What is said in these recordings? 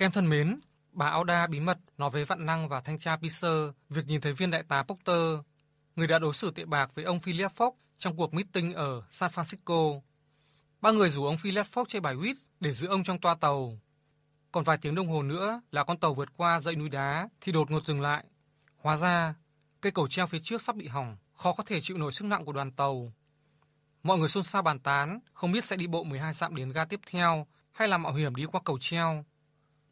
Kem thân mến, bà Auda bí mật nói với Vạn Năng và thanh tra Pisser việc nhìn thấy viên đại tá Potter, người đã đối xử tệ bạc với ông Philip Fox trong cuộc meeting ở San Francisco. Ba người rủ ông Philip Fox chơi bài whist để giữ ông trong toa tàu. Còn vài tiếng đồng hồ nữa là con tàu vượt qua dãy núi đá thì đột ngột dừng lại. Hóa ra, cây cầu treo phía trước sắp bị hỏng, khó có thể chịu nổi sức nặng của đoàn tàu. Mọi người xôn xao bàn tán, không biết sẽ đi bộ 12 dặm đến ga tiếp theo hay là mạo hiểm đi qua cầu treo.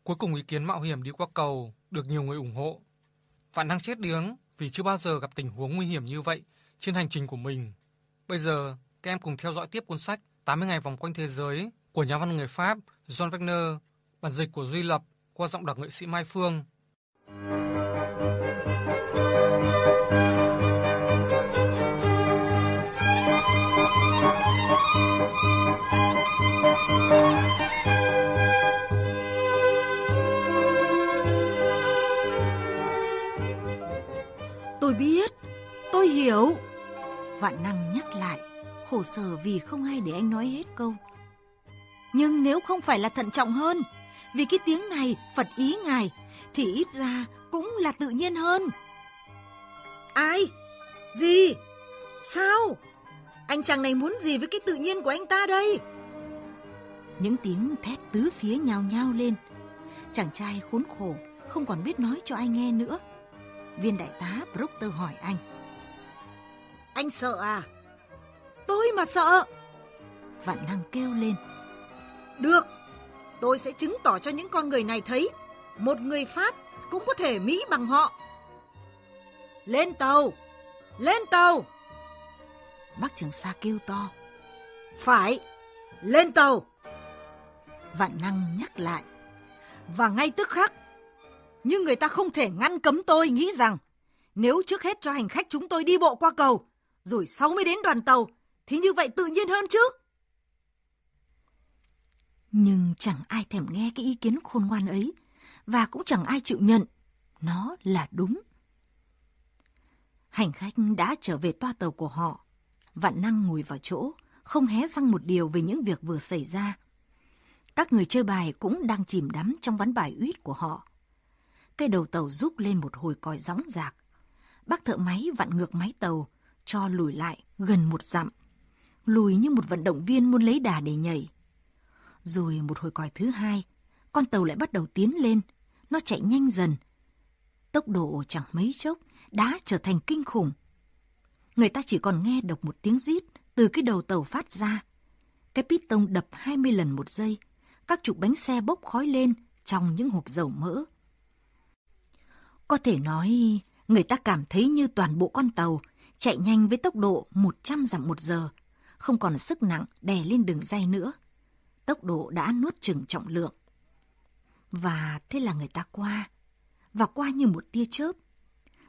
Cuối cùng ý kiến mạo hiểm đi qua cầu được nhiều người ủng hộ. Vạn năng chết điếng vì chưa bao giờ gặp tình huống nguy hiểm như vậy trên hành trình của mình. Bây giờ, các em cùng theo dõi tiếp cuốn sách 80 ngày vòng quanh thế giới của nhà văn người Pháp John Wagner, bản dịch của Duy Lập qua giọng đọc nghệ sĩ Mai Phương. Khổ sở vì không ai để anh nói hết câu. Nhưng nếu không phải là thận trọng hơn, vì cái tiếng này Phật ý ngài, thì ít ra cũng là tự nhiên hơn. Ai? Gì? Sao? Anh chàng này muốn gì với cái tự nhiên của anh ta đây? Những tiếng thét tứ phía nhao nhao lên. Chàng trai khốn khổ, không còn biết nói cho ai nghe nữa. Viên đại tá Proctor hỏi anh. Anh sợ à? Tôi mà sợ. Vạn năng kêu lên. Được, tôi sẽ chứng tỏ cho những con người này thấy một người Pháp cũng có thể Mỹ bằng họ. Lên tàu! Lên tàu! Bác Trường Sa kêu to. Phải, lên tàu! Vạn năng nhắc lại. Và ngay tức khắc, nhưng người ta không thể ngăn cấm tôi nghĩ rằng nếu trước hết cho hành khách chúng tôi đi bộ qua cầu, rồi sau mới đến đoàn tàu, thì như vậy tự nhiên hơn chứ. Nhưng chẳng ai thèm nghe cái ý kiến khôn ngoan ấy, và cũng chẳng ai chịu nhận. Nó là đúng. Hành khách đã trở về toa tàu của họ. Vạn năng ngồi vào chỗ, không hé răng một điều về những việc vừa xảy ra. Các người chơi bài cũng đang chìm đắm trong ván bài uýt của họ. Cây đầu tàu rúc lên một hồi còi gióng giạc. Bác thợ máy vặn ngược máy tàu, cho lùi lại gần một dặm. Lùi như một vận động viên muốn lấy đà để nhảy. Rồi một hồi còi thứ hai, con tàu lại bắt đầu tiến lên. Nó chạy nhanh dần. Tốc độ chẳng mấy chốc đã trở thành kinh khủng. Người ta chỉ còn nghe độc một tiếng rít từ cái đầu tàu phát ra. Cái piston đập 20 lần một giây. Các trục bánh xe bốc khói lên trong những hộp dầu mỡ. Có thể nói, người ta cảm thấy như toàn bộ con tàu chạy nhanh với tốc độ 100 dặm một giờ, không còn sức nặng đè lên đường dây nữa. Tốc độ đã nuốt chừng trọng lượng. Và thế là người ta qua, và qua như một tia chớp.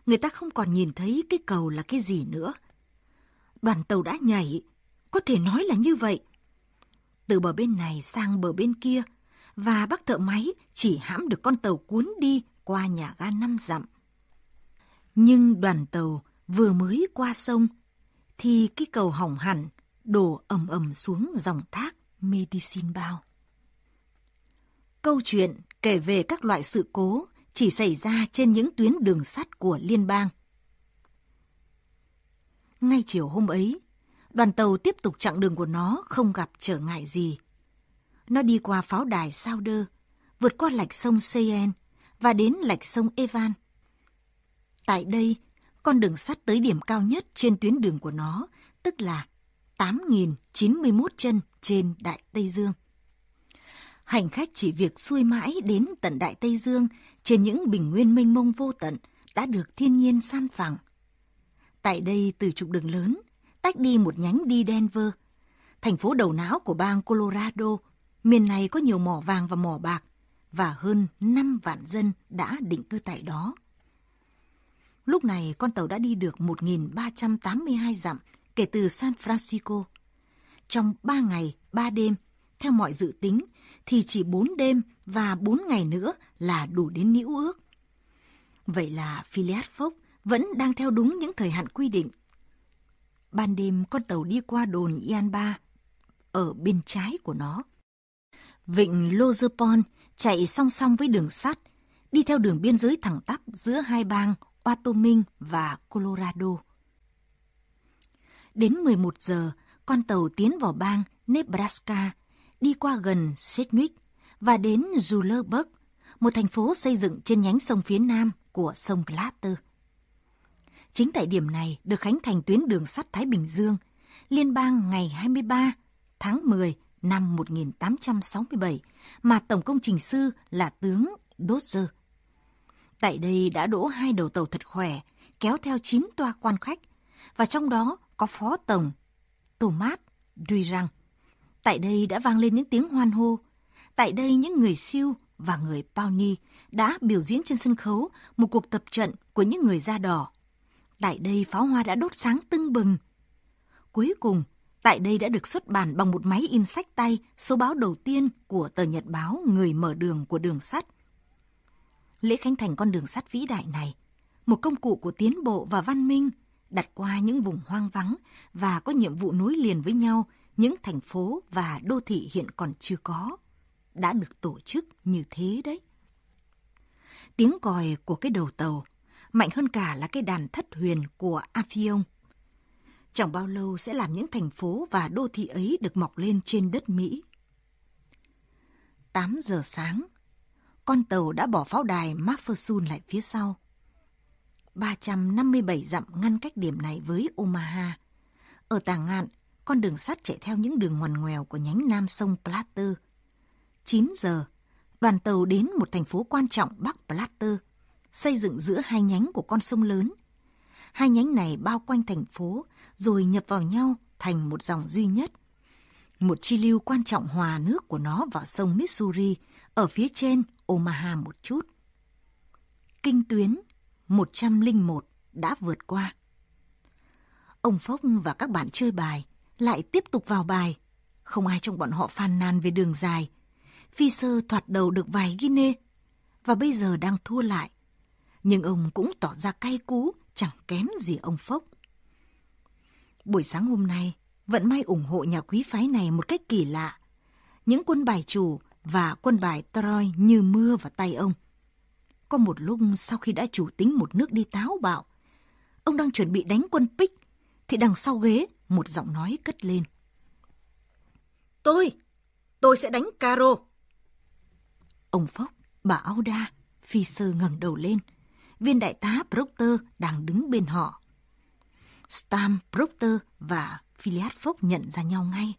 Người ta không còn nhìn thấy cái cầu là cái gì nữa. Đoàn tàu đã nhảy, có thể nói là như vậy. Từ bờ bên này sang bờ bên kia, và bác thợ máy chỉ hãm được con tàu cuốn đi qua nhà ga năm dặm. Nhưng đoàn tàu vừa mới qua sông, thì cái cầu hỏng hẳn, đổ ầm ầm xuống dòng thác Medicine Bao. Câu chuyện kể về các loại sự cố chỉ xảy ra trên những tuyến đường sắt của liên bang. Ngay chiều hôm ấy, đoàn tàu tiếp tục chặng đường của nó không gặp trở ngại gì. Nó đi qua pháo đài Sao Đơ, vượt qua lạch sông Seyen và đến lạch sông Evan. Tại đây, con đường sắt tới điểm cao nhất trên tuyến đường của nó, tức là 8.091 chân trên Đại Tây Dương. Hành khách chỉ việc xuôi mãi đến tận Đại Tây Dương trên những bình nguyên mênh mông vô tận đã được thiên nhiên san phẳng. Tại đây từ trục đường lớn, tách đi một nhánh đi Denver, thành phố đầu não của bang Colorado. Miền này có nhiều mỏ vàng và mỏ bạc, và hơn 5 vạn dân đã định cư tại đó. Lúc này con tàu đã đi được 1.382 dặm kể từ San Francisco. Trong 3 ngày, 3 đêm, theo mọi dự tính, thì chỉ 4 đêm và 4 ngày nữa là đủ đến nữ ước. Vậy là Phileas Fogg vẫn đang theo đúng những thời hạn quy định. Ban đêm con tàu đi qua đồn Ian Ba ở bên trái của nó. Vịnh Lozerpon chạy song song với đường sắt, đi theo đường biên giới thẳng tắp giữa hai bang Wyoming và Colorado. Đến 11 giờ, con tàu tiến vào bang Nebraska, đi qua gần Sedgwick và đến Julesburg, một thành phố xây dựng trên nhánh sông phía nam của sông Glatter. Chính tại điểm này được khánh thành tuyến đường sắt Thái Bình Dương, liên bang ngày 23 tháng 10 năm 1867 mà tổng công trình sư là tướng Dodger. Tại đây đã đỗ hai đầu tàu thật khỏe, kéo theo 9 toa quan khách, và trong đó có phó tổng Thomas Durang. Tại đây đã vang lên những tiếng hoan hô. Tại đây những người siêu và người Pawnee đã biểu diễn trên sân khấu một cuộc tập trận của những người da đỏ. Tại đây pháo hoa đã đốt sáng tưng bừng. Cuối cùng, tại đây đã được xuất bản bằng một máy in sách tay số báo đầu tiên của tờ nhật báo Người mở đường của đường sắt. Lễ khánh thành con đường sắt vĩ đại này, một công cụ của tiến bộ và văn minh, đặt qua những vùng hoang vắng và có nhiệm vụ nối liền với nhau những thành phố và đô thị hiện còn chưa có, đã được tổ chức như thế đấy. Tiếng còi của cái đầu tàu mạnh hơn cả là cái đàn thất huyền của Aphion. Chẳng bao lâu sẽ làm những thành phố và đô thị ấy được mọc lên trên đất Mỹ. 8 giờ sáng, con tàu đã bỏ pháo đài Mafferson lại phía sau. 357 dặm ngăn cách điểm này với Omaha. Ở tà ngạn, con đường sắt chạy theo những đường ngoằn ngoèo của nhánh nam sông Platte. 9 giờ, đoàn tàu đến một thành phố quan trọng Bắc Platte, xây dựng giữa hai nhánh của con sông lớn. Hai nhánh này bao quanh thành phố rồi nhập vào nhau thành một dòng duy nhất. Một chi lưu quan trọng hòa nước của nó vào sông Missouri ở phía trên Omaha một chút. Kinh tuyến 101 đã vượt qua. Ông Phốc và các bạn chơi bài lại tiếp tục vào bài. Không ai trong bọn họ phàn nàn về đường dài. Phi sơ thoạt đầu được vài guinea và bây giờ đang thua lại. Nhưng ông cũng tỏ ra cay cú, chẳng kém gì ông Phốc. Buổi sáng hôm nay, vận may ủng hộ nhà quý phái này một cách kỳ lạ. Những quân bài chủ và quân bài Troy như mưa vào tay ông. Có một lúc sau khi đã chủ tính một nước đi táo bạo, ông đang chuẩn bị đánh quân pích thì đằng sau ghế một giọng nói cất lên. Tôi, tôi sẽ đánh Caro. Ông Phốc, bà Auda, phi sơ ngẩng đầu lên. Viên đại tá Proctor đang đứng bên họ. Stam, Proctor và Philiad Phốc nhận ra nhau ngay.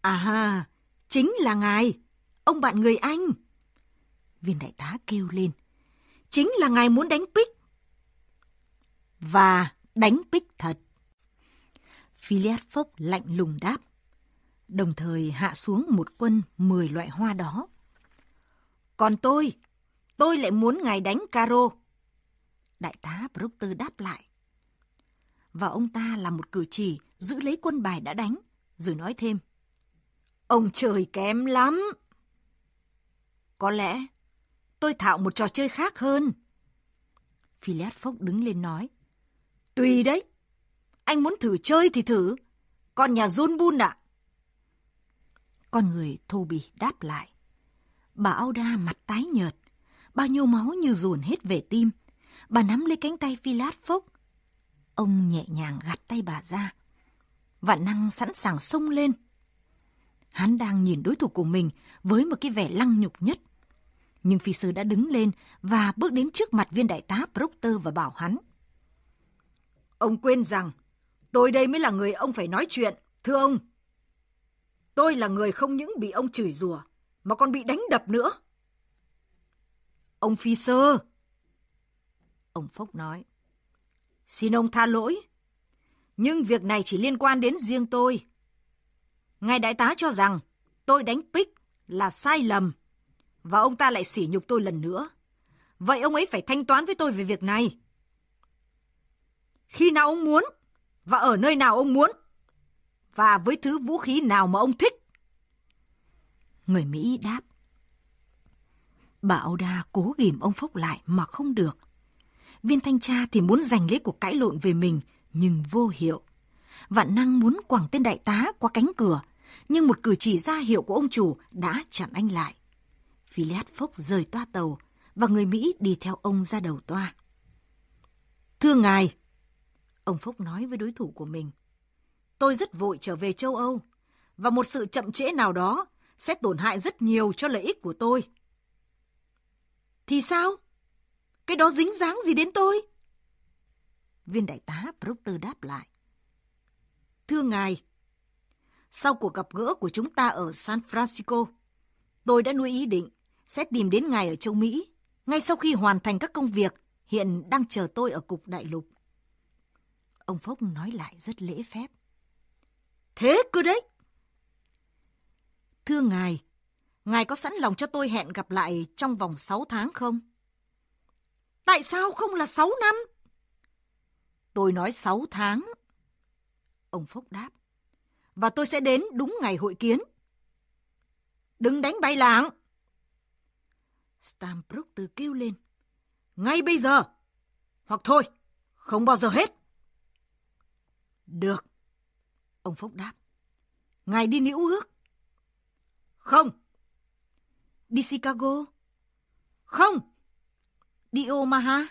À ha, chính là ngài, ông bạn người Anh. Viên đại tá kêu lên. Chính là ngài muốn đánh Pick. Và đánh Pick thật. Philiad Phốc lạnh lùng đáp. Đồng thời hạ xuống một quân 10 loại hoa đó. Còn tôi, tôi lại muốn ngài đánh Caro. Đại tá Proctor đáp lại. Và ông ta làm một cử chỉ giữ lấy quân bài đã đánh, rồi nói thêm. Ông trời kém lắm. Có lẽ tôi thạo một trò chơi khác hơn. Phileas Fogg đứng lên nói. Tùy đấy. Anh muốn thử chơi thì thử. còn nhà John Bun ạ. Con người Toby đáp lại. Bà Auda mặt tái nhợt. Bao nhiêu máu như dồn hết về tim. Bà nắm lấy cánh tay Phileas Fogg. Ông nhẹ nhàng gạt tay bà ra. Vạn năng sẵn sàng xông lên. Hắn đang nhìn đối thủ của mình với một cái vẻ lăng nhục nhất. Nhưng phi sư đã đứng lên và bước đến trước mặt viên đại tá Proctor và bảo hắn. Ông quên rằng, tôi đây mới là người ông phải nói chuyện, thưa ông. Tôi là người không những bị ông chửi rủa, mà còn bị đánh đập nữa. Ông phi sơ. Ông Phốc nói. Xin ông tha lỗi. Nhưng việc này chỉ liên quan đến riêng tôi. Ngài đại tá cho rằng tôi đánh Pick là sai lầm và ông ta lại sỉ nhục tôi lần nữa. Vậy ông ấy phải thanh toán với tôi về việc này. Khi nào ông muốn và ở nơi nào ông muốn và với thứ vũ khí nào mà ông thích. Người Mỹ đáp. Bà auda cố ghim ông Phúc lại mà không được. Viên thanh tra thì muốn giành lấy cuộc cãi lộn về mình nhưng vô hiệu. Vạn năng muốn quẳng tên đại tá qua cánh cửa, nhưng một cử chỉ ra hiệu của ông chủ đã chặn anh lại. Phileas Fogg rời toa tàu và người Mỹ đi theo ông ra đầu toa. Thưa ngài, ông Phúc nói với đối thủ của mình, tôi rất vội trở về châu Âu và một sự chậm trễ nào đó sẽ tổn hại rất nhiều cho lợi ích của tôi. Thì sao? Cái đó dính dáng gì đến tôi? Viên đại tá Proctor đáp lại. Thưa ngài, sau cuộc gặp gỡ của chúng ta ở San Francisco, tôi đã nuôi ý định sẽ tìm đến ngài ở châu Mỹ ngay sau khi hoàn thành các công việc hiện đang chờ tôi ở cục đại lục. Ông Phúc nói lại rất lễ phép. Thế cơ đấy. Thưa ngài, ngài có sẵn lòng cho tôi hẹn gặp lại trong vòng 6 tháng không? Tại sao không là 6 năm? Tôi nói 6 tháng. Ông Phúc đáp. Và tôi sẽ đến đúng ngày hội kiến. Đừng đánh bay lạng. Stambrook từ kêu lên. Ngay bây giờ. Hoặc thôi, không bao giờ hết. Được. Ông Phúc đáp. Ngài đi Nữ ước. Không. Đi Chicago. Không. Đi Omaha.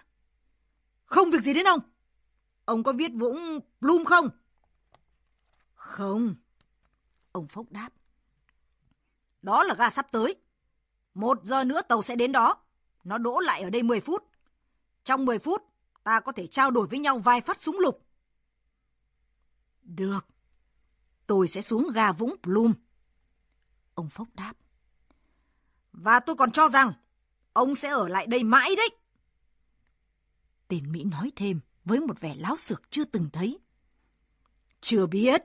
Không việc gì đến ông. Ông có viết vũng Bloom không? Không. Ông Phúc đáp. Đó là ga sắp tới. Một giờ nữa tàu sẽ đến đó. Nó đỗ lại ở đây 10 phút. Trong 10 phút, ta có thể trao đổi với nhau vài phát súng lục. Được. Tôi sẽ xuống ga Vũng plum Ông Phúc đáp. Và tôi còn cho rằng, ông sẽ ở lại đây mãi đấy. Tên Mỹ nói thêm với một vẻ láo xược chưa từng thấy. Chưa biết.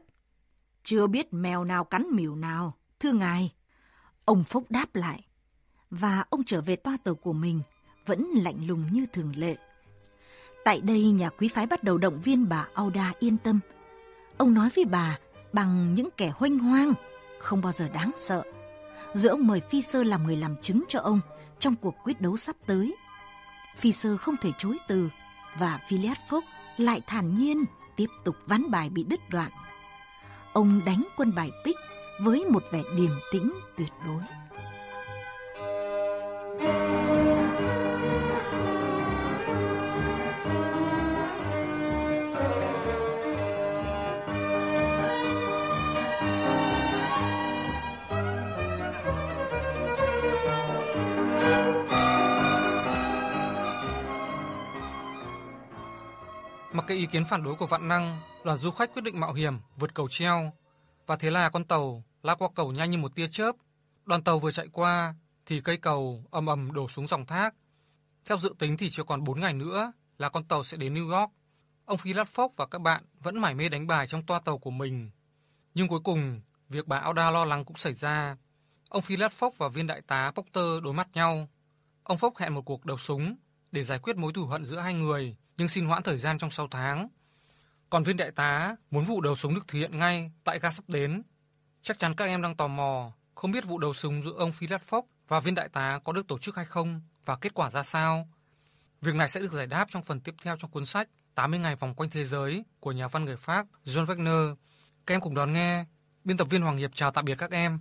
Chưa biết mèo nào cắn mèo nào, thưa ngài. Ông Phúc đáp lại. Và ông trở về toa tàu của mình, vẫn lạnh lùng như thường lệ. Tại đây nhà quý phái bắt đầu động viên bà Auda yên tâm. Ông nói với bà bằng những kẻ hoanh hoang, không bao giờ đáng sợ. Rồi ông mời Phi Sơ làm người làm chứng cho ông trong cuộc quyết đấu sắp tới. Phi Sơ không thể chối từ và Phileas Fogg lại thản nhiên tiếp tục ván bài bị đứt đoạn. Ông đánh quân bài Pick với một vẻ điềm tĩnh tuyệt đối. Cái ý kiến phản đối của Vạn Năng, đoàn du khách quyết định mạo hiểm vượt cầu treo và thế là con tàu lao qua cầu nhanh như một tia chớp. Đoàn tàu vừa chạy qua thì cây cầu ầm ầm đổ xuống dòng thác. Theo dự tính thì chỉ còn 4 ngày nữa là con tàu sẽ đến New York. Ông Philat Fogg và các bạn vẫn mải mê đánh bài trong toa tàu của mình. Nhưng cuối cùng, việc bà Auda lo lắng cũng xảy ra. Ông Philat Fogg và viên đại tá Proctor đối mặt nhau. Ông Fogg hẹn một cuộc đấu súng để giải quyết mối thù hận giữa hai người nhưng xin hoãn thời gian trong 6 tháng. Còn viên đại tá muốn vụ đầu súng được thực hiện ngay tại ga sắp đến. Chắc chắn các em đang tò mò, không biết vụ đầu súng giữa ông Philat Fox và viên đại tá có được tổ chức hay không và kết quả ra sao. Việc này sẽ được giải đáp trong phần tiếp theo trong cuốn sách 80 ngày vòng quanh thế giới của nhà văn người Pháp John Wagner. Các em cùng đón nghe. Biên tập viên Hoàng Hiệp chào tạm biệt các em.